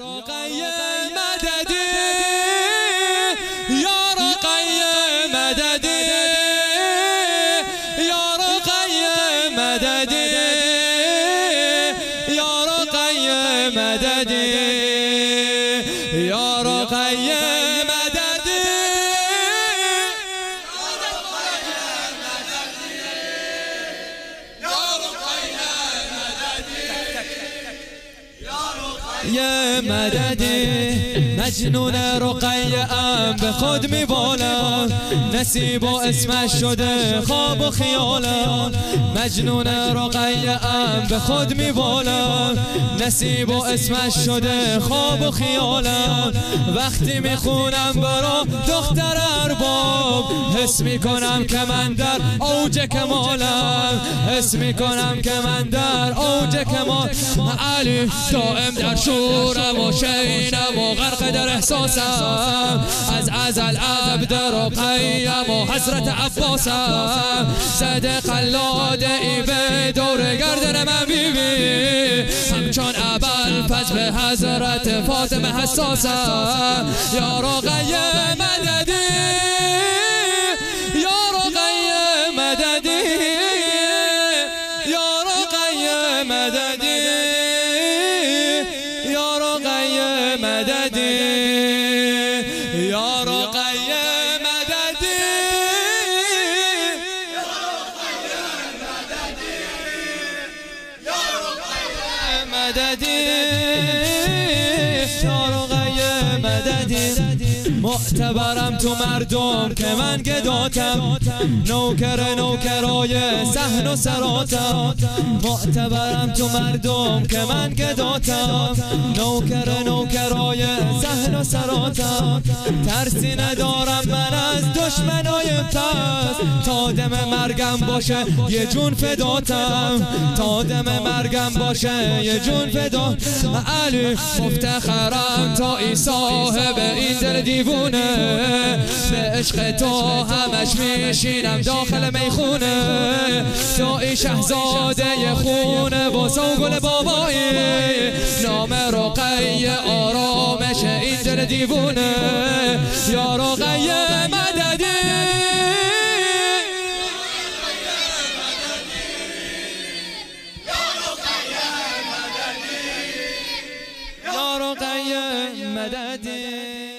رقي مددي يا رقي مددي يا رقي مددي يا رقي مددي يا رقي یه مددی مجنون رقیه به خود میبالم نصیب و اسمش شده خواب و خیالم مجنون رقیه به خود میبالم نصیب و اسمش شده خواب و خیالم وقتی می‌خونم برا دختر ارباب حس می‌کنم که من در اوج کمالم. حس می‌کنم که من در اوج کمال. علی دائم در شورم و شینم و غرق در احساسم از ازل عبد رقیم و حضرت عباسم. زده قلاده ای به دور گردن من بیبی. همچون اول پس به حضرت فاطمه حساسم. یا رقیه مددی مددی یا رقیه مددی. مددي. يا رقية مددي. يا رقية مددي. يا رقية مددي يا رقية مددي. معتبرم تو مردم که من گداتم. نوکر نوکرای سهن و سراتم. معتبرم تو مردم که من گداتم. نوکر نوکرای سهن و سراتم. ترسی ندارم من از دشمنای پس. تا دم مرگم باشه یه جون فداتم تا دم مرگم باشه یه جون فدا. علی مفتخرم تا ای صاحب این دل دیوونه. به عشق تو همش میشینم داخل می‌خونه. تا ای شهزاده خونه و سوگل بابایی. نام رقی آرامش این دل دیوونه. یا رقی مدد